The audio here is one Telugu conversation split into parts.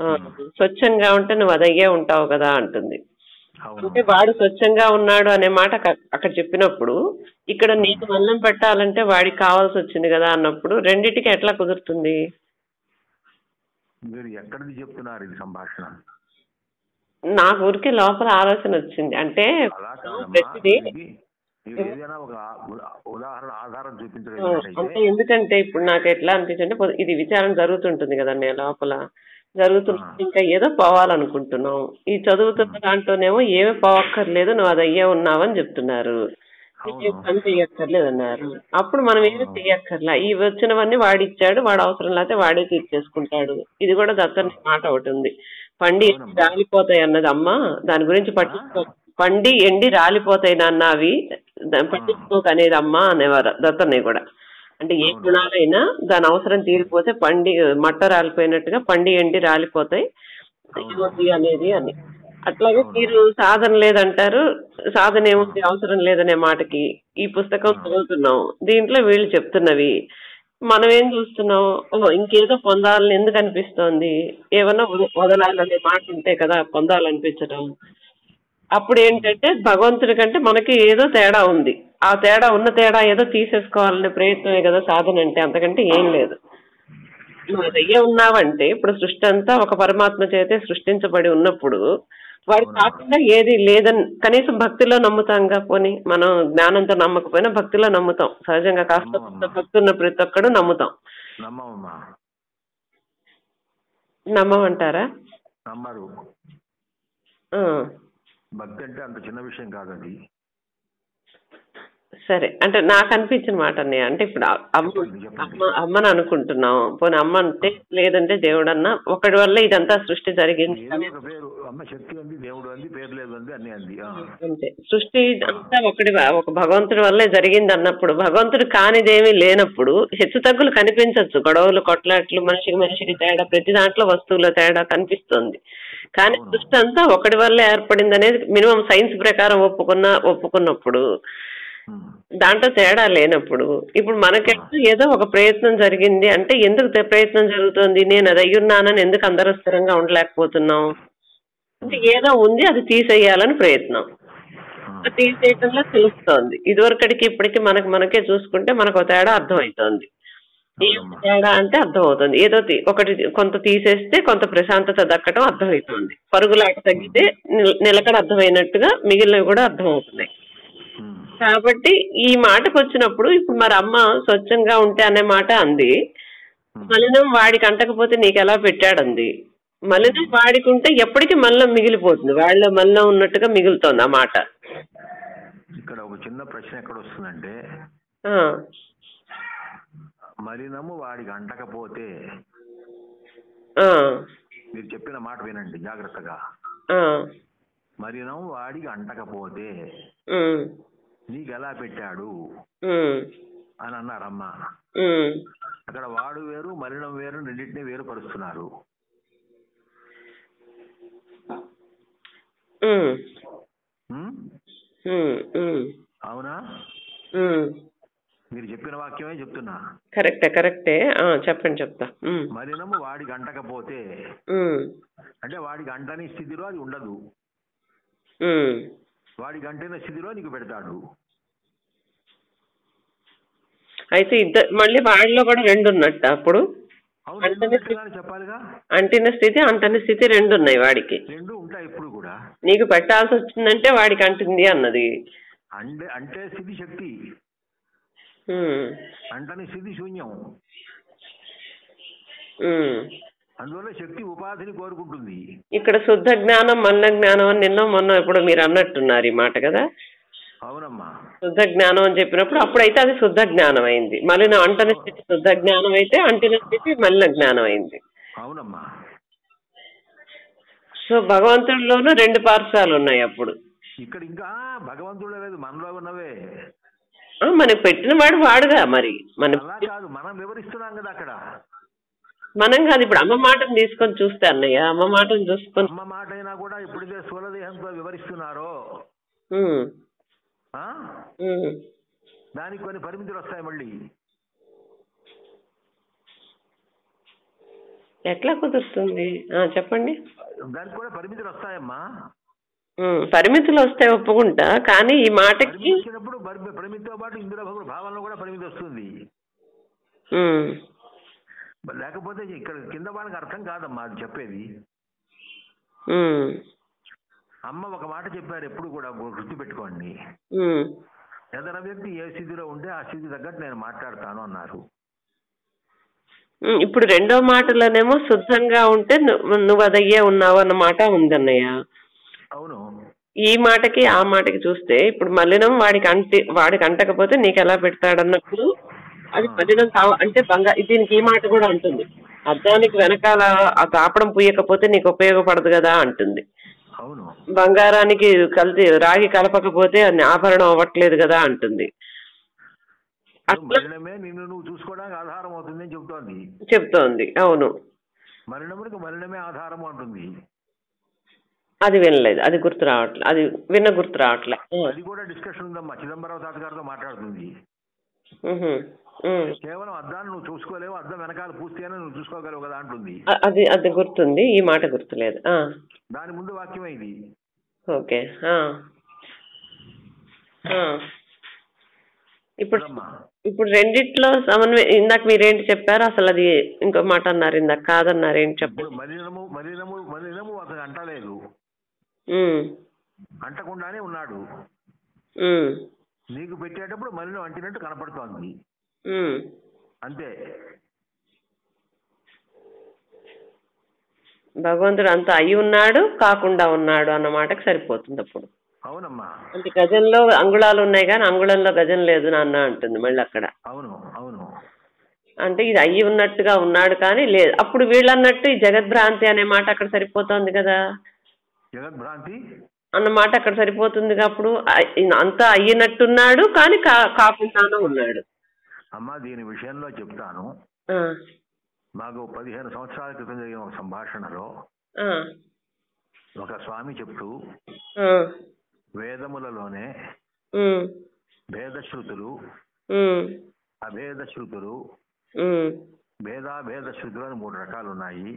స్వచ్ఛంగా ఉంటే నువ్వు అదయ్యే ఉంటావు కదా అంటుంది. అంటే వాడు స్వచ్ఛంగా ఉన్నాడు అనే మాట అక్క- అక్కడ చెప్పినప్పుడు ఇక్కడ నీకు మల్లం పెట్టాలంటే వాడికి కావాల్సి వచ్చింది కదా అన్నప్పుడు రెండిటికి ఎట్లా కుదురుతుంది? మీరు ఎక్కడిది చెప్తున్నారు ఇది సంభాషణ? నాకు ఊరికే లోపల ఆలోచన వచ్చింది. అంటే అంటే ఎందుకంటే ఇప్పుడు నాకు ఎట్లా పొ- ఇది విచారణ జరుగుతుంటుంది కదా నేను లోపల. జరుగుతున్న ఇంకా ఏదో పోవాలనుకుంటున్నాం. ఈ చదువుతున్న దాంట్లోనేమో ఏమీ పోవక్కర్లేదు నువ్వు అది అయ్యే ఉన్నావని చెప్తున్నారు. పని చెయ్యక్కర్లేదు అన్నారు అప్పుడు మనం ఏమీ చెయ్యక్కర్లా ఈ వచ్చినవన్నీ వాడిచ్చాడు వాడు అవసరం లేకపోతే వాడే తీర్చేసుకుంటాడు. ఇది కూడా దత్తని మాట ఒకటి ఉంది. పండి రాలిపోతాయి అన్నది అమ్మ. దాని గురించి పట్టించుకో పండి ఎండి రాలిపోతాయి నాన్న అవి. పట్టించుకోక అనేది అమ్మ అనేవారు దత్తన్నయ్య కూడా. అంటే ఏ గుణాలైనా దాని అవసరం తీరిపోతే పండి మట్ట రాలిపోయినట్టుగా పండి ఎండి రాలిపోతాయి. అనేది అని. అట్లాగే మీరు సాధన లేదంటారు. సాధన ఏముంది? అవసరం లేదనే మాటకి ఈ పుస్తకం చదువుతున్నాం. దీంట్లో వీళ్ళు చెప్తున్నవి. మనం ఏం చూస్తున్నాం? ఇంకేదో పొందాలని ఎందుకు అనిపిస్తోంది? ఏమన్నా వద- వదలాలనే మాట ఉంటే కదా పొందాలనిపించడం అప్పుడు ఏంటంటే భగవంతుడి కంటే మనకి ఏదో తేడా ఉంది. ఆ తేడా ఉన్న తేడా ఏదో తీసేసుకోవాలనే ప్రయత్నమే కదా సాధన అంటే అంతకంటే ఏం లేదు. నువ్వు ఉన్నావంటే ఇప్పుడు సృష్టి అంతా ఒక పరమాత్మ చేతే సృష్టించబడి ఉన్నప్పుడు వాడు కాకుండా ఏది లేదని కనీసం భక్తిలో నమ్ముతాంగా పోని మనం జ్ఞానంతో నమ్మకపోయినా భక్తిలో నమ్ముతాం. సహజంగా కాస్త కొంత భక్తి ఉన్న ప్రతి ఒక్కడు నమ్ముతాం. నమ్మమంటారా? నమ్మరు. భక్తి అంటే అంత చిన్న విషయం కాదండి. సరే. అంటే నాకు అనిపించిన మాట అన్నయ్య అంటే ఇప్పుడు అ- అమ్మ అమ్మ అమ్మని అనుకుంటున్నాం. పోనీ అమ్మ అంటే లేదంటే దేవుడు అన్న ఒకటి వల్ల ఇదంతా సృష్టి జరిగింది. ఏదో ఒక పేరు అమ్మ శక్తి అంది దేవుడు అంది పేరు లేదు అంది అన్ని అంది. ఆ. అంతే. సృష్టి అంతా ఒకటి ఒక భగవంతుడి వల్లే జరిగింది అన్నప్పుడు భగవంతుడు కానిదేమీ లేనప్పుడు హెచ్చు తగ్గులు కనిపించవచ్చు గొడవలు కొట్లాట్లు మనిషికి మనిషికి తేడా ప్రతి దాంట్లో వస్తువుల తేడా కనిపిస్తుంది. కానీ సృష్టి అంతా ఒకటి వల్లే ఏర్పడింది అనేది మినిమం సైన్స్ ప్రకారం ఒప్పుకున్న ఒప్పుకున్నప్పుడు. దాంట్లో తేడా లేనప్పుడు. ఇప్పుడు మనకెట్లా ఏదో ఒక ప్రయత్నం జరిగింది అంటే ఎందుకు ప్రయత్నం జరుగుతుంది? నేను అది అయ్యున్నానని ఎందుకు అందరూ స్థిరంగా ఉండలేకపోతున్నాం? అంటే ఏదో ఉంది అది తీసేయాలని ప్రయత్నం. తీసేయటంలో తెలుస్తోంది. ఇదివరకటికి ఇప్పటికి మనకు మనకే చూసుకుంటే మనకు తేడా అర్థమవుతోంది తేడా అంటే అర్థమవుతుంది. ఏదో ఒకటి కొంత తీసేస్తే కొంత ప్రశాంతత దక్కడం అర్థమవుతుంది పరుగులాట తగ్గితే నిల- నిలకడ అర్థమైనట్టుగా మిగిలినవి కూడా అర్థమవుతున్నాయి. కాబట్టి ఈ మాటకు వచ్చినప్పుడు ఇప్పుడు మరి అమ్మ స్వచ్ఛంగా ఉంటే అనే మాట అంది. మలినం వాడికి అంటకపోతే నీకు ఎలా పెట్టాడంది? మలినం వాడికి ఉంటే ఎప్పటికీ మల్లం మిగిలిపోతుంది. వాళ్ళ మల్లం ఉన్నట్టుగా మిగులుతోంది ఆ మాట. ఇక్కడ ఒక చిన్న ప్రశ్న ఎక్కడ వస్తుందంటే మలినము వాడికి అంటకపోతే మీరు చెప్పిన మాట వినండి జాగ్రత్తగా. మలినం వాడికి అంటకపోతే నీకు ఎలా పెట్టాడు? అని అన్నారమ్మ. అక్కడ వాడు వేరు మలినం వేరు రెండింటినీ వేరు పరుస్తున్నారు ఉమ్, ఉమ్? ఉమ్, ఉమ్, అవునా. మీరు చెప్పిన వాక్యమే చెప్తున్నా. కరెక్టే కరెక్టే. చెప్పండి చెప్తా. మలినము వాడికి అంటకపోతే ఉమ్, అంటే వాడికి అంటని స్థితిలో అది ఉండదు. ఉమ్. వాడికి అంటిన స్థితిలో నీకు పెడతాడు. అయితే ఇద్దరు మళ్ళీ వాళ్ళలో కూడా రెండు ఉన్నట్ట అప్పుడు అంటిన స్థితి అంటని స్థితి రెండు ఉన్నాయి వాడికి. రెండు ఉంటాయి ఎప్పుడు కూడా. నీకు పెట్టాల్సి వచ్చిందంటే వాడికి అంటుంది అన్నది. అంటే అంటే స్థితి శక్తి. అంటని స్థితి శూన్యం. అందువల్ల శక్తి ఉపాధిని కోరుకుంటుంది. ఇక్కడ శుద్ధ జ్ఞానం మల్ల జ్ఞానం అని నిన్న మొన్న ఇప్పుడు మీరు అన్నట్టున్నారు ఈ మాట కదా? అవునమ్మా. శుద్ధ జ్ఞానం అని చెప్పినప్పుడు అప్పుడైతే అది శుద్ధ జ్ఞానం అయింది మళ్ళీ అంటని స్థితి శుద్ధ జ్ఞానం అయితే అంటిన స్థితి మల్ల జ్ఞానం అయింది అవునమ్మా. సో భగవంతుడిలోనూ రెండు పార్శ్వాలు ఉన్నాయి అప్పుడు. ఇక్కడ ఇంకా భగవంతుడే లేదు మనలో ఉన్నవే. మనకు పెట్టిన వాడు వాడుగా మరి. మన కాదు మనం వివరిస్తున్నాం కదా అక్కడ. మనం కాదు ఇప్పుడు అమ్మ మాటను తీసుకొని చూస్తే అన్నయ్య అమ్మ మాటను చూసుకొని అమ్మ మాట అయినా కూడా ఎప్పుడైతే స్థూలదేహంతో వివరిస్తున్నారో. దానికి కొన్ని పరిమితులు వస్తాయి మళ్ళీ. ఎట్లా కుదురుతుంది? చెప్పండి. దానికి కూడా పరిమితులు వస్తాయమ్మా. పరిమితులు వస్తే ఒప్పుకుంటా కానీ ఈ మాటకి వచ్చినప్పుడు పరిమితితో పాటు ఇందులో భావనలో కూడా పరిమితి వస్తుంది. లేకపోతే ఇక్కడ కింద వాళ్ళకి అర్థం కాదమ్మా అది చెప్పేది. అమ్మ ఒక మాట చెప్పారు ఎప్పుడు కూడా గుర్తు పెట్టుకోండి ఉమ్, ఎదర వ్యక్తి ఏ స్థితిలో ఉంటే ఆ స్థితి తగ్గట్టు నేను మాట్లాడతాను అన్నారు. ఇప్పుడు రెండో మాటలోనేమో శుద్ధంగా ఉంటే నువ్వు నువ్వు అదయ్యే ఉన్నావు అన్న మాట ఉందన్నయ్య. అవును. ఈ మాటకి ఆ మాటకి చూస్తే ఇప్పుడు మలినం వాడికి అంటి వాడికి అంటకపోతే నీకు ఎలా పెడతాడన్నప్పుడు అది మలినం కావ అంటే బంగా దీనికి ఈ మాట కూడా అంటుంది. అద్దానికి వెనకాల ఆ తాపడం పూయకపోతే నీకు ఉపయోగపడదు కదా అంటుంది. అవును. బంగారానికి కలిసి రాగి కలపకపోతే అది ఆభరణం అవ్వట్లేదు కదా అంటుంది. చెప్తోంది. అవును. మరణమునికి మరణమే ఆధారం అంటుంది. అది వినలేదు. అది గుర్తు రావట్లే. అది విన్న గుర్తు రావట్లే. అది కూడా డిస్కషన్ ఉందమ్మా. చిదంబరం తాత గారితో మాట్లాడుతుంది. కేవలం అద్దాన్ని నువ్వు చూసుకోలేవు అద్దం వెనకాల నువ్వు చూసుకోగలవు కదా అంటుంది. అ- అది అది గుర్తుంది. ఈ మాట గుర్తులేదు. ఆ, దాని ముందు వాక్యమే ఇది ఓకే. ఇప్పుడు ఇప్పుడు రెండిట్లో సమన్వయం ఇందాక మీరేంటి చెప్పారు అసలు అది ఇంకో మాట అన్నారు ఇందాక. కాదన్నారు ఏంటి ఇప్పుడు చెప్పండి మలినము మలినము మలినము అతను అంటలేదు. ఉమ్, అంటకుండానే ఉన్నాడు. ఉమ్, నీకు పెట్టేటప్పుడు మలినం అంటినట్టు కనపడుతోంది. ఉమ్. అంతే. భగవంతుడు అంత అయి ఉన్నాడు కాకుండా ఉన్నాడు అన్న మాటకి సరిపోతుంది అప్పుడు. అవునమ్మా. అంటే గజంలో అంగుళాలు ఉన్నాయి కానీ అంగుళంలో గజం లేదు నాన్న అంటుంది మళ్ళీ అక్కడ. అవును అవును. అంటే ఇది అయ్యి ఉన్నట్టుగా ఉన్నాడు కానీ లేదు. అప్పుడు వీళ్ళన్నట్టు ఈ జగద్భ్రాంతి అనే మాట అక్కడ సరిపోతుంది కదా. జగద్భ్రాంతి అన్న మాట అక్కడ సరిపోతుంది అప్పుడు. అంతా అయ్యినట్టున్నాడు కానీ కాకుండానే ఉన్నాడు. అమ్మా దీని విషయంలో చెప్తాను. మాకు పదిహేను సంవత్సరాల క్రితం జరిగిన ఒక సంభాషణలో ఒక స్వామి చెప్తూ వేదములలోనే భేదశ్రుతులు అభేద శృతులు ఉమ్, భేదాభేద శృతులు అని మూడు రకాలు ఉన్నాయి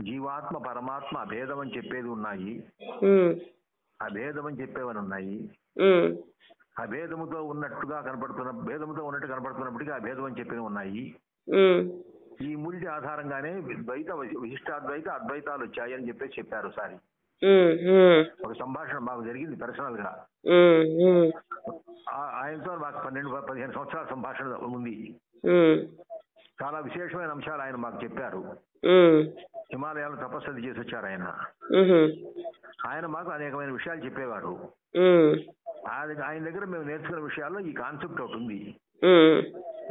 జీవాత్మ పరమాత్మ అభేదం అని చెప్పేది ఉన్నాయి. అభేదం అని చెప్పేవని ఉన్నాయి. అభేదముతో ఉన్నట్టుగా కనపడుతున్న భేదముతో ఉన్నట్టు కనపడుతున్నప్పటికీ అభేదం అని చెప్పేవి ఉన్నాయి. ఈ మూడిటి ఆధారంగానే ద్వైత విశిష్టాద్వైత అద్వైతాలు వచ్చాయి అని చెప్పేసి చెప్పారు సారి ఒక సంభాషణ మాకు జరిగింది పర్సనల్గా. ఆయనతో మాకు పన్నెండు పదిహేను సంవత్సరాల సంభాషణ ఉంది. చాలా విశేషమైన అంశాలు ఆయన మాకు చెప్పారు. ఉమ్, హిమాలయాలను తపస్సు చేసి వచ్చారు ఆయన ఆయన మాకు అనేకమైన విషయాలు చెప్పేవారు. ఆయన దగ్గర మేము నేర్చుకున్న విషయాల్లో ఈ కాన్సెప్ట్ ఒకటి ఉంది.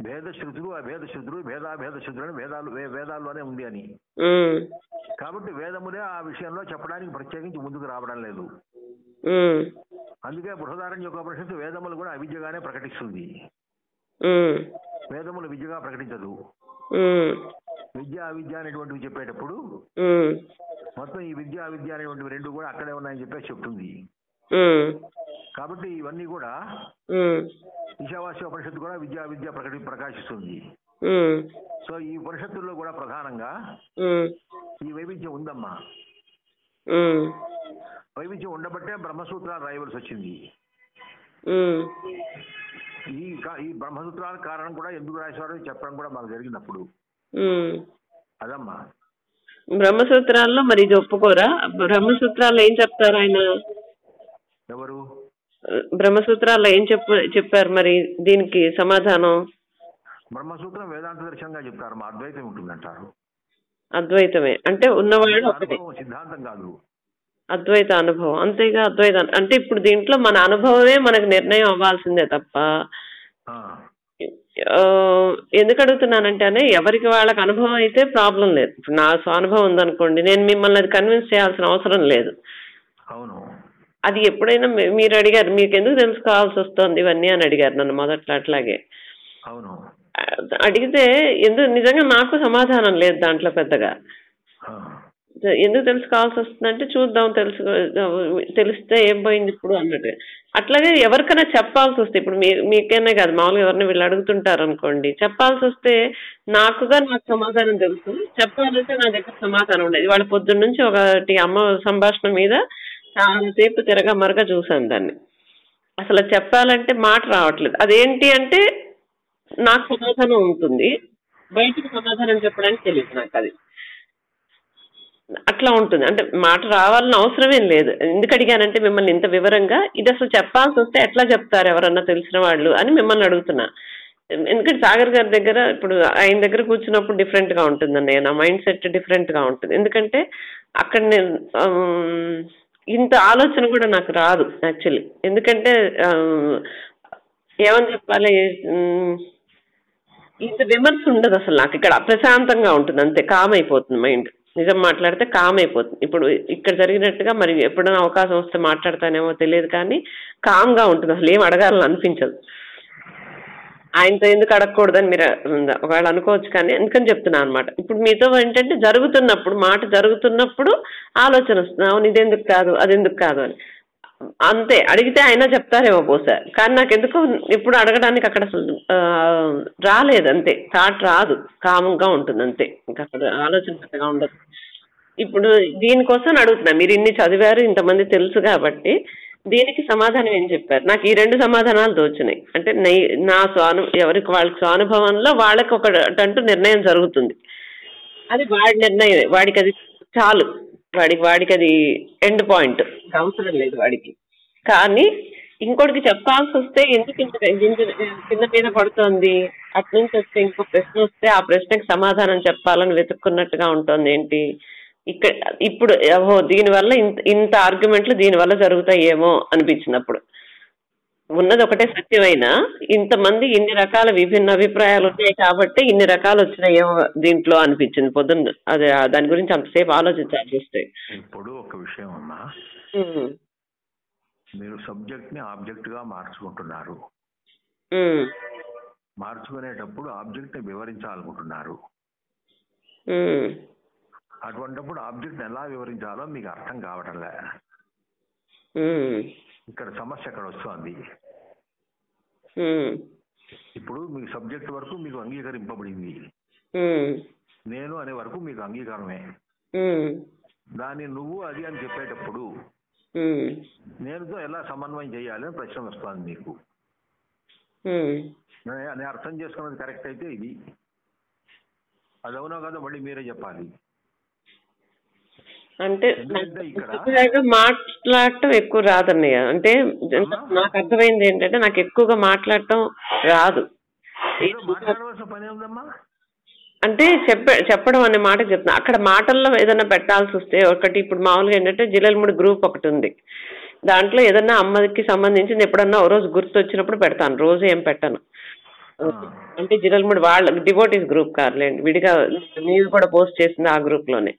భేద శృతులు అభేద శృతులు భేదాభేద శృతులు అని వేదాలు వేదాల్లోనే ఉంది అని. కాబట్టి వేదములే ఆ విషయంలో చెప్పడానికి ప్రత్యేకించి ముందుకు రావడం లేదు. అందుకే బృహదారణ్య యొక్క పరిషత్తు వేదములు కూడా అవిద్యగానే ప్రకటిస్తుంది. వేదములు విద్యగా ప్రకటించదు. విద్య అవిద్య అనేటువంటివి చెప్పేటప్పుడు మొత్తం ఈ విద్య అవిద్య అనేటువంటివి రెండు కూడా అక్కడే ఉన్నాయని చెప్పేసి చెప్తుంది. కాబట్టి ఇవన్నీ కూడా ఈశావాస్య ఉపనిషత్తు కూడా విద్యా విద్య ప్రకటి ప్రకాశిస్తుంది. సో ఈ ఉపనిషత్తుల్లో కూడా ప్రధానంగా ఈ వైవిధ్యం ఉందమ్మా. వైవిధ్యం ఉండబట్టే బ్రహ్మసూత్రాలు రాయవలసి వచ్చింది. ఈ ఈ బ్రహ్మసూత్రాల కారణం కూడా ఎందుకు రాశారో చెప్పడం కూడా మాకు జరిగినప్పుడు. అదమ్మా. బ్రహ్మసూత్రాల్లో మరి ఇది ఒప్పుకోరా? బ్రహ్మసూత్రాల్లో ఏం చెప్తారు ఆయన? ఎవరు? బ్రహ్మసూత్రాల్లో ఏం చెప్పు చెప్పారు మరి దీనికి సమాధానం? బ్రహ్మసూత్రం వేదాంత దర్శనంగా చెప్తారు. మా అద్వైతం ఉంటుందంటారు. అద్వైతమే. అంటే అనుభవం సిద్ధాంతం కాదు. అద్వైత అనుభవం. అంతేగా అద్వైత అంటే ఇప్పుడు దీంట్లో మన అనుభవమే మనకు నిర్ణయం అవ్వాల్సిందే తప్ప. ఎందుకు అడుగుతున్నానంటేనే ఎవరికి వాళ్ళకి అనుభవం అయితే ప్రాబ్లం లేదు. ఇప్పుడు నా స్వానుభవం ఉందనుకోండి నేను మిమ్మల్ని అది కన్విన్స్ చేయాల్సిన అవసరం లేదు. అవును. అది ఎప్పుడైనా మీరు అడిగారు మీకు ఎందుకు తెలుసుకోవాల్సి వస్తుంది ఇవన్నీ అని అడిగారు నన్ను మొదట్లో అట్లాగే. అవును. అడిగితే ఎందుకు నిజంగా నాకు సమాధానం లేదు దాంట్లో పెద్దగా. ఎందుకు తెలుసుకోవాల్సి వస్తుందంటే చూద్దాం తెలుసు తెలిస్తే ఏం పోయింది ఇప్పుడు అన్నట్టు. అట్లాగే ఎవరికైనా చెప్పాల్సి వస్తే ఇప్పుడు మీ మీకైనా కాదు మామూలుగా ఎవరిని వీళ్ళు అడుగుతుంటారు అనుకోండి చెప్పాల్సి వస్తే నాకుగా నాకు సమాధానం తెలుసు. చెప్పాలంటే నా దగ్గర సమాధానం ఉండేది. వాళ్ళ పొద్దున్న నుంచి ఒకటి అమ్మ సంభాషణ మీద చాలాసేపు తిరగ మరగా చూసాను దాన్ని. అసలు చెప్పాలంటే మాట రావట్లేదు. అదేంటి అంటే నాకు సమాధానం ఉంటుంది. బయటకు సమాధానం చెప్పడానికి తెలియదు నాకు అది. అట్లా ఉంటుంది. అంటే మాట రావాలని అవసరమేం లేదు. ఎందుకు అడిగానంటే మిమ్మల్ని ఇంత వివరంగా ఇది అసలు చెప్పాల్సి వస్తే ఎట్లా చెప్తారు ఎవరన్నా తెలిసిన వాళ్ళు అని మిమ్మల్ని అడుగుతున్నా. ఎందుకంటే సాగర్ గారి దగ్గర ఇప్పుడు ఆయన దగ్గర కూర్చున్నప్పుడు డిఫరెంట్గా ఉంటుందండి నా మైండ్ సెట్ డిఫరెంట్గా ఉంటుంది. ఎందుకంటే అక్కడ నేను ఇంత ఆలోచన కూడా నాకు రాదు యాక్చువల్లీ. ఎందుకంటే ఏమని చెప్పాలి? ఇంత విమర్శ ఉండదు అసలు నాకు. ఇక్కడ ప్రశాంతంగా ఉంటుంది. అంతే కామ్ అయిపోతుంది మైండ్. నిజం మాట్లాడితే కామ్ అయిపోతుంది. ఇప్పుడు ఇక్కడ జరిగినట్టుగా మరి ఎప్పుడైనా అవకాశం వస్తే మాట్లాడతానేమో తెలియదు కానీ కామ్గా ఉంటుంది. అసలు ఏం అడగాలని అనిపించదు. ఆయనతో ఎందుకు అడగకూడదని మీరు ఒకవేళ అనుకోవచ్చు కానీ ఎందుకని చెప్తున్నా అనమాట ఇప్పుడు మీతో ఏంటంటే జరుగుతున్నప్పుడు మాట జరుగుతున్నప్పుడు ఆలోచన వస్తుంది. అవును ఇది ఎందుకు కాదు అది ఎందుకు కాదు అని. అంతే. అడిగితే అయినా చెప్తారేమో బహుశా. కానీ నాకు ఎందుకు ఇప్పుడు అడగడానికి అక్కడ రాలేదు అంతే. థాట్ రాదు. కామంగా ఉంటుంది అంతే. ఇంకా అక్కడ ఆలోచన పెద్దగా ఉండదు. ఇప్పుడు దీనికోసం అడుగుతున్నా. మీరు ఇన్ని చదివారు ఇంతమంది తెలుసు కాబట్టి దీనికి సమాధానం ఏం చెప్పారు? నాకు ఈ రెండు సమాధానాలు తోచినాయి. అంటే నా స్వాను ఎవరికి వాళ్ళకి స్వానుభవంలో వాళ్ళకి ఒకటంటూ నిర్ణయం జరుగుతుంది. అది వాడి నిర్ణయం వాడికి అది చాలు. వాడికి వాడికి అది ఎండ్ పాయింట్. అవసరం లేదు వాడికి. కానీ ఇంకోటికి చెప్పాల్సి వస్తే ఎందుకు ఇంత కింద మీద పడుతోంది? అటు నుంచి వస్తే ఇంకో ప్రశ్న వస్తే ఆ ప్రశ్నకి సమాధానం చెప్పాలని వెతుక్కున్నట్టుగా ఉంటుంది ఏంటి ఇక్కడ ఇప్పుడు ఓహో దీనివల్ల ఇంత ఇంత ఆర్గ్యుమెంట్లు దీనివల్ల జరుగుతాయేమో అనిపించినప్పుడు. ఉన్నది ఒకటే సత్యమైన? ఇంతమంది ఇన్ని రకాల విభిన్న అభిప్రాయాలు ఉన్నాయి కాబట్టి ఇన్ని రకాలు వచ్చినాయేమో దీంట్లో అనిపించింది పొద్దున్న. అదే దాని గురించి అంతసేపు ఆలోచించాల్సి వస్తే ఇప్పుడు ఒక విషయం అమ్మా. మీరు సబ్జెక్ట్ని ఆబ్జెక్ట్గా మార్చుకుంటున్నారు మార్చుకునేటప్పుడు ఆబ్జెక్ట్ని వివరించాలనుకుంటున్నారు అటువంటిప్పుడు ఆబ్జెక్ట్ ఎలా వివరించాలో మీకు అర్థం కావటంలే. ఇక్కడ సమస్య ఎక్కడ వస్తుంది. ఇప్పుడు మీ సబ్జెక్ట్ వరకు మీకు అంగీకరింపబడింది. నేను అనే వరకు మీకు అంగీకారమే. దాన్ని నువ్వు అది అని చెప్పేటప్పుడు నేనుతో ఎలా సమన్వయం చేయాలి అని ప్రశ్న వస్తుంది మీకు. నేను అర్థం చేసుకున్నది కరెక్ట్ అయితే ఇది. అది అవునో కదా మళ్ళీ మీరే చెప్పాలి. అంటే మాట్లాడటం ఎక్కువ రాదన్నయ్య. అంటే నాకు అర్థమైంది ఏంటంటే నాకు ఎక్కువగా మాట్లాడటం రాదు. అంటే చెప్ప చెప్పడం అనే మాట చెప్తున్నా. అక్కడ మాటల్లో ఏదైనా పెట్టాల్సి వస్తే ఒకటి ఇప్పుడు మామూలుగా ఏంటంటే జిల్లలముడి గ్రూప్ ఒకటి ఉంది. దాంట్లో ఏదన్నా అమ్మకి సంబంధించింది ఎప్పుడన్నా ఓ రోజు గుర్తు వచ్చినప్పుడు పెడతాను. రోజు ఏం పెట్టను. అంటే జిల్లలముడి వాళ్ళ డివోటీస్ గ్రూప్ కాదులేండి. విడిగా నీవు కూడా పోస్ట్ చేసింది ఆ గ్రూప్లోనే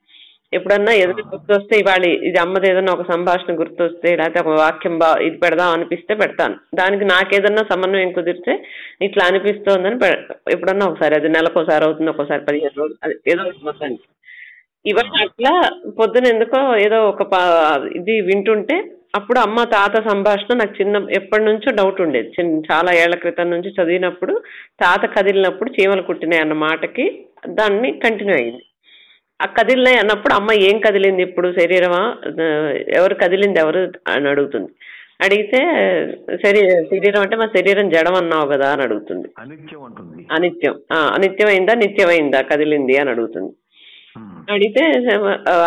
ఎప్పుడన్నా ఏదైనా గుర్తు వస్తే ఇవాళ ఇది అమ్మది ఏదైనా ఒక సంభాషణ గుర్తు వస్తే లేకపోతే ఒక వాక్యం బా ఇది పెడదాం అనిపిస్తే పెడతాను. దానికి నాకేదన్నా సమన్వయం కుదిరితే ఇట్లా అనిపిస్తోందని ఎప్పుడన్నా ఒకసారి అది నెలకోసారి అవుతుంది ఒక్కోసారి పదిహేను రోజులు అది ఏదో మొత్తానికి ఇవన్నీ అట్లా పొద్దున ఎందుకో ఏదో ఒక ఇది వింటుంటే అప్పుడు అమ్మ తాత సంభాషణ నాకు చిన్న ఎప్పటి నుంచో డౌట్ ఉండేది. చిన్న చాలా ఏళ్ళ క్రితం నుంచి చదివినప్పుడు తాత కదిలినప్పుడు చీమలు కుట్టినాయి అన్న మాటకి దాన్ని కంటిన్యూ అయింది. ఆ కదిలినాయి అన్నప్పుడు అమ్మ ఏం కదిలింది ఇప్పుడు శరీరమా? ఎవరు కదిలింది ఎవరు అని అడుగుతుంది. అడిగితే శరీ శరీరం అంటే మా శరీరం జడం అన్నావు కదా అని అడుగుతుంది. అనిత్యం అనిత్యం. అనిత్యమైందా? నిత్యమైందా? కదిలింది అని అడుగుతుంది. అడిగితే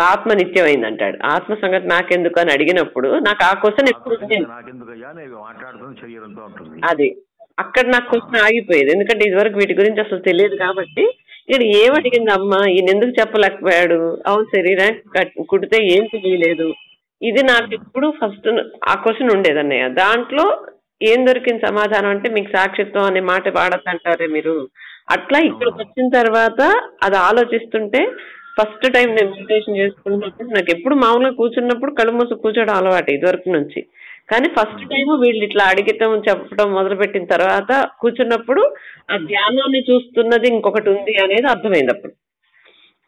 ఆత్మ నిత్యమైంది అంటాడు. ఆత్మ సంగతి నాకెందుకు? అని అడిగినప్పుడు నాకు ఆ క్వశ్చన్ ఎప్పుడు అది. అక్కడ నాకు క్వశ్చన్ ఆగిపోయేది. ఎందుకంటే ఇదివరకు వీటి గురించి అసలు తెలియదు కాబట్టి ఇక్కడ ఏం అడిగింది అమ్మ? ఈయన ఎందుకు చెప్పలేకపోయాడు. అవును శరీరానికి కుడితే ఏం తెలియలేదు. ఇది నాకు ఎప్పుడు ఫస్ట్ ఆ క్వశ్చన్ ఉండేది అన్నయ్య. దాంట్లో ఏం దొరికింది సమాధానం అంటే మీకు సాక్షిత్వం అనే మాట వాడద్దంటారే మీరు. అట్లా ఇక్కడికి వచ్చిన తర్వాత అది ఆలోచిస్తుంటే ఫస్ట్ టైం నేను మెడిటేషన్ చేసుకున్నప్పుడు నాకు ఎప్పుడు మామూలుగా కూర్చున్నప్పుడు కళ్ళు మూసి కూర్చోవడం అలవాటు ఇదివరకు నుంచి. కానీ ఫస్ట్ టైం వీళ్ళు ఇట్లా అడిగటం చెప్పడం మొదలుపెట్టిన తర్వాత కూర్చున్నప్పుడు ఆ ధ్యానాన్ని చూస్తున్నది ఇంకొకటి ఉంది అనేది అర్థమైంది అప్పుడు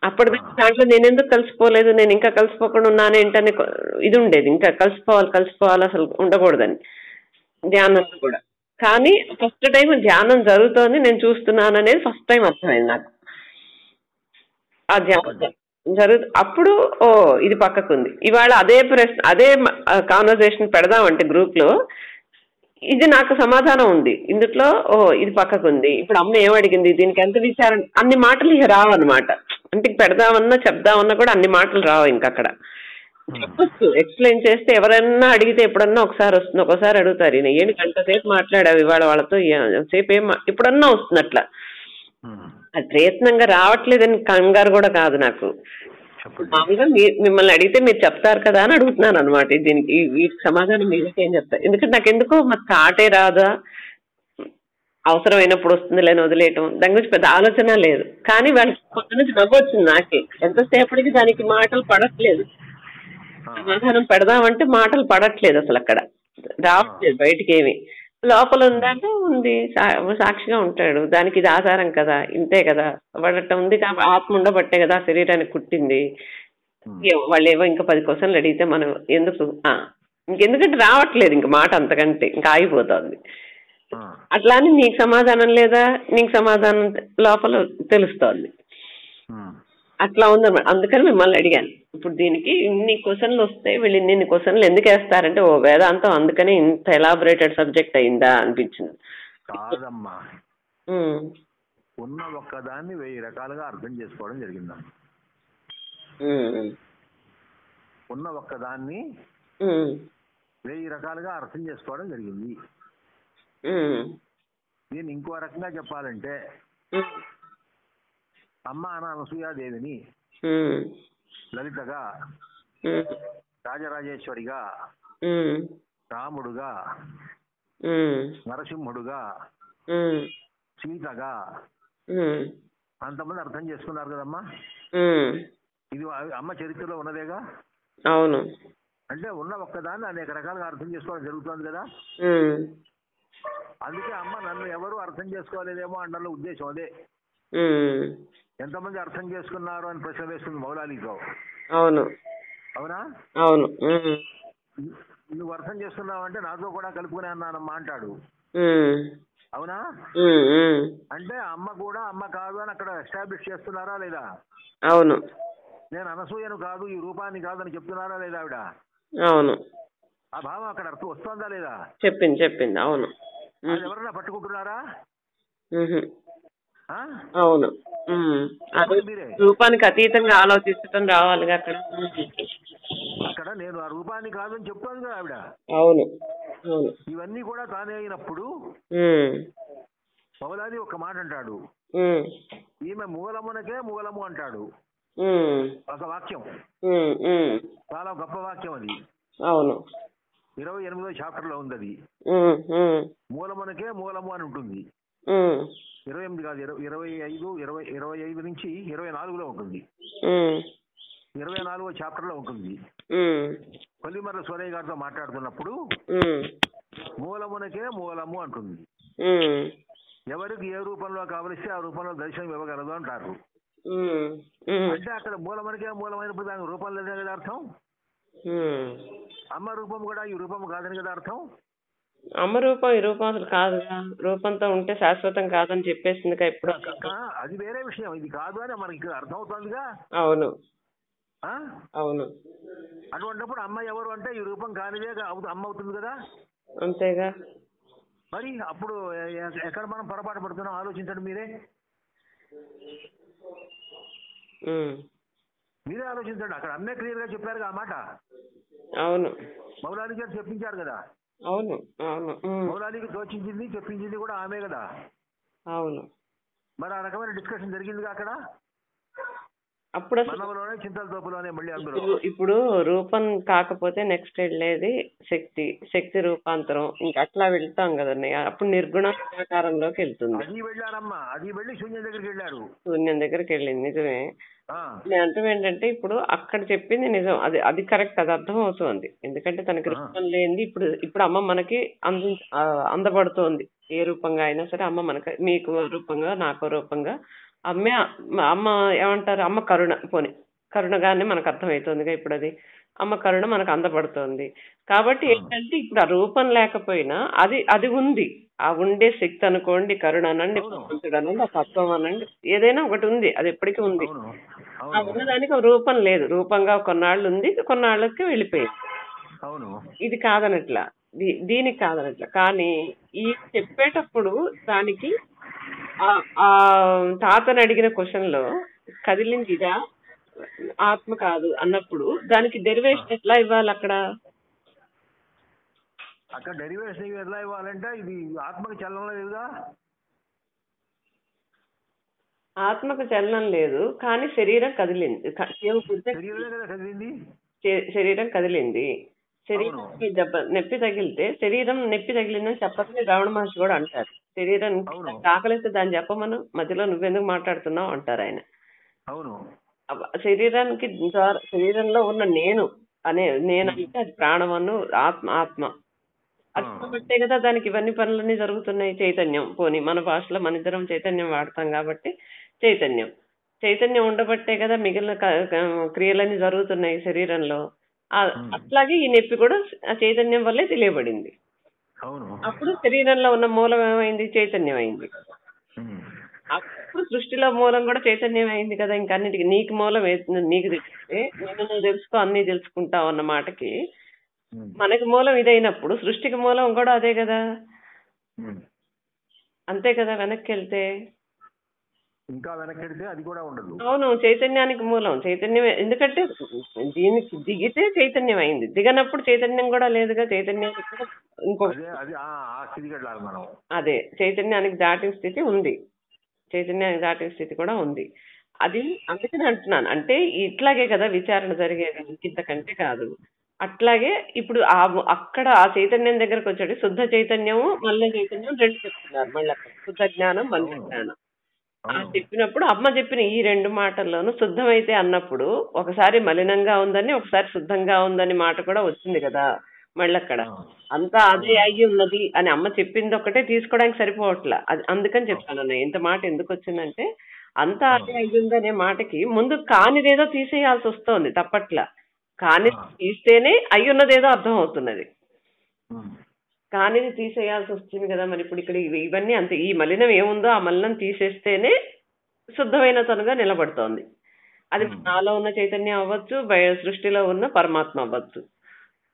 అప్పటి దాంట్లో నేను ఎందుకు కలిసిపోలేదు? నేను ఇంకా కలిసిపోకుండా ఉన్నాను ఏంటని ఇది ఉండేది. ఇంకా కలిసిపోవాలి కలిసిపోవాలి అసలు ఉండకూడదని ధ్యానం కూడా. కానీ ఫస్ట్ టైం ధ్యానం జరుగుతోంది నేను చూస్తున్నాను అనేది ఫస్ట్ టైం అర్థమైంది నాకు. ఆ ధ్యానం జరుగు అప్పుడు ఓ ఇది పక్కకుంది. ఇవాళ అదే ప్రశ్న అదే కాన్వర్సేషన్ పెడదామంటే గ్రూప్లో ఇది నాకు సమాధానం ఉంది. ఇందులో ఓ ఇది పక్కకుంది. ఇప్పుడు అమ్మ ఏమడిగింది దీనికి ఎంత విచారణ అన్ని మాటలు ఇక రావన్నమాట. అంటే పెడదామన్నా చెప్దామన్నా కూడా అన్ని మాటలు రావు ఇంకా అక్కడ. చెప్పొచ్చు. ఎక్స్ప్లెయిన్ చేస్తే ఎవరన్నా అడిగితే ఎప్పుడన్నా ఒకసారి వస్తుంది. ఒకసారి అడుగుతారు. ఈయన ఏంటి గంట సేపు మాట్లాడావు? ఇవాళ వాళ్ళతో సేపు ఏం ఎప్పుడన్నా వస్తుంది అట్లా అది ప్రయత్నంగా రావట్లేదని కంగారు కూడా కాదు నాకు. మామూలుగా మిమ్మల్ని అడిగితే మీరు చెప్తారు కదా అని అడుగుతున్నాను అనమాట దీనికి వీటికి సమాధానం మీరే ఏం చెప్తారు ఎందుకంటే నాకు ఎందుకో మా తాటే రాదా? అవసరమైనప్పుడు వస్తుంది లేని వదిలేయటం. దాని గురించి పెద్ద ఆలోచన లేదు. కానీ వాళ్ళకి కొత్త నుంచి నవ్వు వచ్చింది నాకే. ఎంతసేపటికి దానికి మాటలు పడట్లేదు. సమాధానం పెడదామంటే మాటలు పడట్లేదు అసలు అక్కడ. రావట్లేదు బయటికి ఏమి లోపల ఉందంటే ఉంది. సాక్షిగా ఉంటాడు. దానికి ఇది ఆధారం కదా. ఇంతే కదా. వాడట ఉంది కాబట్టి ఆత్మ ఉండబట్టే కదా శరీరానికి కుట్టింది వాళ్ళు ఏవో ఇంకా పది క్వశ్చన్లు అడిగితే మనం ఎందుకు ఇంకెందుకంటే రావట్లేదు ఇంక మాట అంతకంటే. ఇంకా ఆగిపోతుంది. అట్లా అని నీకు సమాధానం లేదా? నీకు సమాధానం లోపల తెలుస్తోంది. అట్లా ఉందన్నమాట అందుకని మిమ్మల్ని అడిగాను. ఇప్పుడు దీనికి ఇన్ని క్వశ్చన్లు వస్తాయి వీళ్ళు ఇన్ని క్వశ్చన్లు ఎందుకు వేస్తారంటే ఓ వేదాంతం అందుకని ఇంత ఎలాబొరేటెడ్ సబ్జెక్ట్ అయిందా అనిపించింది. కాదమ్మా. ఉన్న ఒక్కదాన్ని వెయ్యి రకాలుగా అర్థం చేసుకోవడం జరిగిందమ్మా. ఉన్న ఒక్కదాన్ని వెయ్యి రకాలుగా అర్థం చేసుకోవడం జరిగింది. దీన్ని ఇంకో రకంగా చెప్పాలంటే అమ్మ అన అనసూయాదేవిని లలితగా రాజరాజేశ్వరిగా రాముడుగా నరసింహుడుగా సీతగా అంతమంది అర్థం చేసుకున్నారు కదమ్మా? ఇది అమ్మ చరిత్రలో ఉన్నదేగా? అవును. అంటే ఉన్న ఒక్కదాన్ని అనేక రకాలుగా అర్థం చేసుకోవడం జరుగుతుంది కదా? అందుకే అమ్మ నన్ను ఎవరు అర్థం చేసుకోలేదేమో అన్న ఉద్దేశం అదే. ఎంతమంది అర్థం చేసుకున్నారు అని ప్రశ్న వేస్తుంది మౌలాలితో. అవును. అవునా? అవును. నువ్వు అర్థం చేసుకున్నావు అంటే నాతో కూడా కలుపుకునే అన్నానమ్మా అంటాడు అవునా? అంటే అమ్మ కూడా అమ్మ కాదు అని అక్కడ ఎస్టాబ్లిష్ చేస్తున్నారా లేదా? అవును. నేను అనసూయను కాదు ఈ రూపాన్ని కాదు అని చెప్తున్నారా లేదా ఆవిడ? అవును. ఆ భావం అక్కడ అర్థం వస్తుందా లేదా? చెప్పింది చెప్పింది. అవును. ఎవరన్నా పట్టుకుంటున్నారా? అవును. అది మీరే రూపానికి అతీతంగా ఆలోచించటం రావాలిగా అక్కడ అక్కడ నేను ఆ రూపాన్ని కాదు అని చెప్తాను కదా ఆవిడ అవును అవును ఇవన్నీ కూడా తానే అయినప్పుడు ఉమ్. ఒక మాట అంటాడు ఉమ్. ఈమె మూలమునకే మూలము అంటాడు ఉమ్. ఒక వాక్యం ఉమ్. ఉమ్. చాలా గొప్ప వాక్యం అది అవును ఇరవై ఎనిమిదో చాప్టర్లో ఉంది అది ఉమ్. ఉమ్. మూలమునకే మూలము అని ఉంటుంది. ఇరవై ఎనిమిది కాదు ఇరవై ఐదు ఇరవై ఇరవై ఐదు నుంచి ఇరవై నాలుగులో ఉంటుంది. ఇరవై నాలుగో చాప్టర్లో ఉంటుంది. కొల్లిమర్ల సోరయ్య గారితో మాట్లాడుతున్నప్పుడు. మూలమునకే మూలము అంటుంది. ఎవరికి ఏ రూపంలో కావలిస్తే ఆ రూపంలో దర్శనం ఇవ్వగలదు అంటారు. అంటే అక్కడ మూలమునకే మూలమైనప్పుడు దానికి రూపం లేదే కదా అర్థం. అమ్మ రూపం కూడా ఈ రూపం కాదని కదా అర్థం అమ్మ రూపం ఈ రూపం అసలు కాదుగా రూపంతో ఉంటే శాశ్వతం కాదని చెప్పేసిందిగా ఇప్పుడు కా- అది వేరే విషయం. ఇది కాదు అని మనకి ఇక్కడ అర్థం అవుతుందిగా అవును. ఆ? అవును. అటువంటిప్పుడు అమ్మ ఎవరు అంటే ఈ రూపం కానిదే అమ్మ అవుతుంది కదా? అంతేగా. మరి అప్పుడు ఎక్కడ మనం పొరపాటు పడుతున్నాం ఆలోచించండి మీరే. మీరే ఆలోచించండి. అక్కడ అమ్మే క్లియర్గా చెప్పారు ఆ మాట? అవును. మౌలాలి గారు చెప్పించారు కదా. అవును అవును. ఉమ్. తోచించింది చెప్పించింది కూడా ఆమె కదా? అవును. మరి ఆ రకమైన డిస్కషన్ జరిగిందిగా అక్కడ? అప్పుడు చింతల తోపులోనే మళ్ళీ ఇప్పుడు- రూపం కాకపోతే నెక్స్ట్ వెళ్ళేది శక్తి శక్తి రూపాంతరం. ఇంకా అట్లా వెళ్తాం కదండి. అప్పుడు నిర్గుణ ఆకారంలోకి వెళ్తుంది. అది వెళ్ళారమ్మా. అది వెళ్ళి శూన్యం దగ్గరికి వెళ్ళారు. శూన్యం దగ్గరికి వెళ్ళింది. నిజమే. నేను అర్థం ఏంటంటే ఇప్పుడు అక్కడ చెప్పింది నిజం. అది అది కరెక్ట్ అది అర్థం అవుతుంది ఎందుకంటే తనకి. రూపం లేనిది ఇప్పుడు ఇప్పుడు అమ్మ మనకి అంది అందబడుతోంది. ఏ రూపంగా అయినా సరే అమ్మ మనకి మీకు రూపంగా నాకు రూపంగా అమ్మే అమ్మ ఏమంటారు? అమ్మ కరుణ పోని. కరుణగానే మనకు అర్థమవుతుందిగా ఇప్పుడు అది అమ్మ కరుణ మనకు అందపడుతోంది కాబట్టి ఏంటంటే ఇప్పుడు ఆ రూపం లేకపోయినా అది అది ఉంది. ఆ ఉండే శక్తి అనుకోండి కరుణ అనండి. భగవంతుడు అనండి ఆ తత్వం అనండి ఏదైనా ఒకటి ఉంది. అది ఎప్పటికీ ఉంది. ఆ ఉన్నదానికి ఒక రూపం లేదు. రూపంగా కొన్నాళ్ళు ఉంది కొన్నాళ్ళకి వెళ్ళిపోయింది. అవును. ఇది కాదనట్లా. దీ- దీనికి కాదనట్లా. కానీ ఈ చెప్పేటప్పుడు దానికి తాతని అడిగిన క్వశ్చన్లో కదిలింది ఇదా? ఆత్మ కాదు అన్నప్పుడు దానికి డెరివేషన్ ఎట్లా ఇవ్వాలి అక్కడ? అక్కడ డెరివేషన్ ఎట్లా ఇవ్వాలంటే ఇది ఆత్మకి చలనం లేదుగా? ఆత్మకు చలనం లేదు కానీ శరీరం కదిలింది. శరీరం కదిలింది. దెబ్బ నొప్పి తగిలితే శరీరం నొప్పి తగిలిందని చెప్పకనే రావణ మహర్షి కూడా అంటారు. శరీరం. ఆకలిస్తే దాన్ని చెప్పమను. మధ్యలో నువ్వెందుకు మాట్లాడుతున్నావు అంటారు ఆయన. అవును. అవ- శరీరానికి శరీరంలో ఉన్న నేను అనే నేను అంటే అది ప్రాణమను ఆత్మ ఆత్మ. కాబట్టే కదా దానికి ఇవన్నీ పనులన్నీ జరుగుతున్నాయి చైతన్యం. పోని మన భాషలో మన ఇద్దరం చైతన్యం వాడతాం కాబట్టి చైతన్యం. చైతన్యం ఉండబట్టే కదా మిగిలిన క్రియలన్నీ జరుగుతున్నాయి శరీరంలో. అట్లాగే ఈ నొప్పి కూడా ఆ చైతన్యం వల్లే తెలియబడింది. అవును. అప్పుడు శరీరంలో ఉన్న మూలం ఏమైంది? చైతన్యం అయింది. ఉమ్. అప్పుడు సృష్టిలో మూలం కూడా చైతన్యం అయింది కదా ఇంకా అన్నిటికీ. నీకు మూలం నీకు తెలిస్తే నేను నువ్వు తెలుసుకో అన్ని తెలుసుకుంటావు అన్న మాటకి. మనకి మూలం ఇదైనప్పుడు సృష్టికి మూలం కూడా అదే కదా. అంతే కదా వెనక్కి వెళ్తే. ఇంకా వెనకెడితే అది కూడా ఉండదు. అవును చైతన్యానికి మూలం. చైతన్యం ఎందుకంటే దీనికి దిగితే చైతన్యం అయింది దిగనప్పుడు చైతన్యం కూడా లేదుగా ఇంకో అదే మనం. చైతన్యానికి దాటిన స్థితి ఉంది. చైతన్యానికి దాటిన స్థితి కూడా ఉంది. అది అందుకని అంటున్నాను. అంటే ఇట్లాగే కదా విచారణ జరిగేది ఇంతకంటే కాదు. అట్లాగే ఇప్పుడు ఆ అక్కడ ఆ చైతన్యం దగ్గరకు వచ్చాడు శుద్ధ చైతన్యము మల్ల చైతన్యం రెండు చెప్తున్నారు మళ్ళీ శుద్ధ జ్ఞానం మల్ల జ్ఞానం. ఆ అవును. చెప్పినప్పుడు అమ్మ చెప్పిన ఈ రెండు మాటల్లోనూ శుద్ధమైతే అన్నప్పుడు ఒకసారి మలినంగా ఉందని ఒకసారి శుద్ధంగా ఉందని మాట కూడా వచ్చింది కదా మళ్ళీ అక్కడ. అంతా అదే అయ్యి ఉన్నది అని అమ్మ చెప్పింది ఒకటే తీసుకోవడానికి సరిపోవట్లా. అది అందుకని చెప్తాను అన్నయ్య ఇంత మాట ఎందుకు వచ్చిందంటే అంతా అదే అయ్యి ఉందనే మాటకి ముందు కానిదేదో తీసేయాల్సి వస్తోంది తప్పట్లా. కాని ఆ. తీస్తేనే అయ్యి ఉన్నదేదో అర్థం అవుతున్నది. ఉమ్. కానిది తీసేయాల్సి వస్తుంది కదా మరి ఇప్పుడు ఇక్కడ ఇవి- ఇవన్నీ అంతే. ఈ మలినం ఏముందో ఆ మలినం తీసేస్తేనే శుద్ధమైన తనుగా నిలబడుతోంది. అది. నాలో ఉన్న చైతన్యం అవ్వచ్చు బయ సృష్టిలో ఉన్న పరమాత్మ అవ్వచ్చు.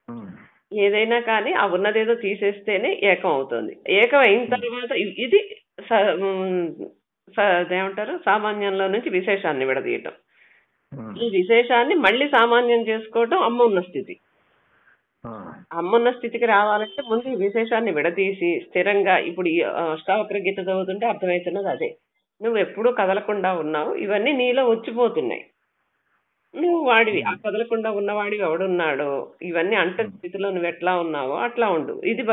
ఉమ్. ఏదైనా కానీ ఆ ఉన్నదేదో తీసేస్తేనే ఏకం అవుతుంది. ఏకం అయిన తర్వాత ఇ- ఇది స- ఉమ్, స- అదేమంటారు? సామాన్యంలో నుంచి విశేషాన్ని విడదీయటం. ఉమ్. ఈ విశేషాన్ని మళ్ళీ సామాన్యం చేసుకోవటం అమ్మ ఉన్న స్థితి. ఆ. అమ్మ ఉన్న స్థితికి రావాలంటే ముందు ఈ విశేషాన్ని విడదీసి స్థిరంగా ఇప్పుడు ఈ అష్టావక్ర గీత చదువుతుంటే అర్థమవుతున్నది అదే. నువ్వు ఎప్పుడూ కదలకుండా ఉన్నావు ఇవన్నీ నీలో వచ్చిపోతున్నాయి. నువ్వు వాడివి ఆ కదలకుండా ఉన్నవాడివి ఎవడున్నాడో ఇవన్నీ అంట స్థితిలో నువ్వు ఎట్లా ఉన్నావో అట్లా ఉండు. ఇది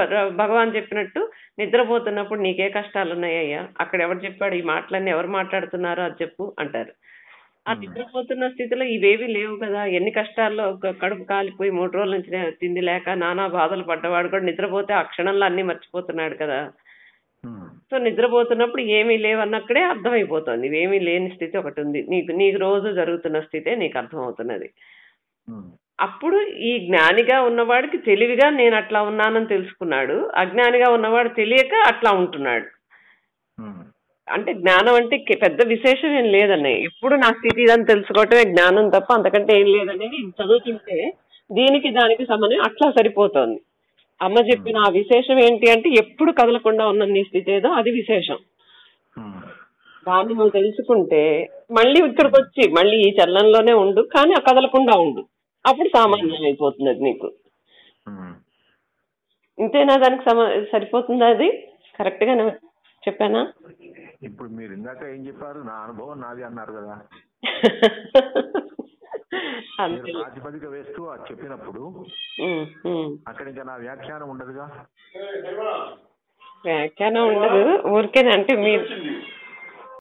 భగవాన్ చెప్పినట్టు నిద్రపోతున్నప్పుడు నీకే కష్టాలు ఉన్నాయ్యా అక్కడ ఎవరు చెప్పాడు ఈ మాటలన్నీ ఎవరు మాట్లాడుతున్నారో అది చెప్పు అంటారు. ఆ నిద్రపోతున్న స్థితిలో ఇవేవి లేవు కదా. ఎన్ని కష్టాల్లో కడుపు కాలిపోయి మూడు రోజుల నుంచి తిండి లేక నానా బాధలు పడ్డవాడు కూడా నిద్రపోతే ఆ క్షణంలో అన్ని మర్చిపోతున్నాడు కదా. సో నిద్రపోతున్నప్పుడు ఏమీ లేవన్నక్కడే అర్థమైపోతుంది. ఇవేమీ లేని స్థితి ఒకటి ఉంది. నీకు నీకు రోజు జరుగుతున్న స్థితే నీకు అర్థమవుతున్నది. అప్పుడు ఈ జ్ఞానిగా ఉన్నవాడికి తెలివిగా నేను అట్లా ఉన్నానని తెలుసుకున్నాడు. అజ్ఞానిగా ఉన్నవాడు తెలియక అట్లా ఉంటున్నాడు. అంటే జ్ఞానం అంటే పెద్ద విశేషం ఏం లేదన్నయ్య. ఎప్పుడు నా స్థితి ఇదని తెలుసుకోవటమే జ్ఞానం తప్ప అంతకంటే ఏం లేదనేది చదువుతుంటే దీనికి దానికి సంబంధం అట్లా సరిపోతోంది. అమ్మ చెప్పిన ఆ విశేషం ఏంటి అంటే ఎప్పుడు కదలకుండా ఉన్న నీ స్థితి ఏదో అది విశేషం. దాన్ని నువ్వు తెలుసుకుంటే మళ్ళీ ఇక్కడికి వచ్చి మళ్ళీ ఈ చలనంలోనే ఉండు కానీ ఆ కదలకుండా ఉండు. అప్పుడు సామాన్యం అయిపోతుంది అది నీకు. ఇంతేనా దానికి సమ సరిపోతుంది అది? కరెక్ట్గా చెప్పానా? ఇప్పుడు మీరు ఇందాక ఏం చెప్పారు? నా అనుభవం నాది అన్నారు కదా. ప్రాతిపదిక వేస్తూ అది చెప్పినప్పుడు. అక్కడ ఇంకా నా వ్యాఖ్యానం ఉండదుగా? వ్యాఖ్యానం ఉండదు. ఊరికే అంటే మీరు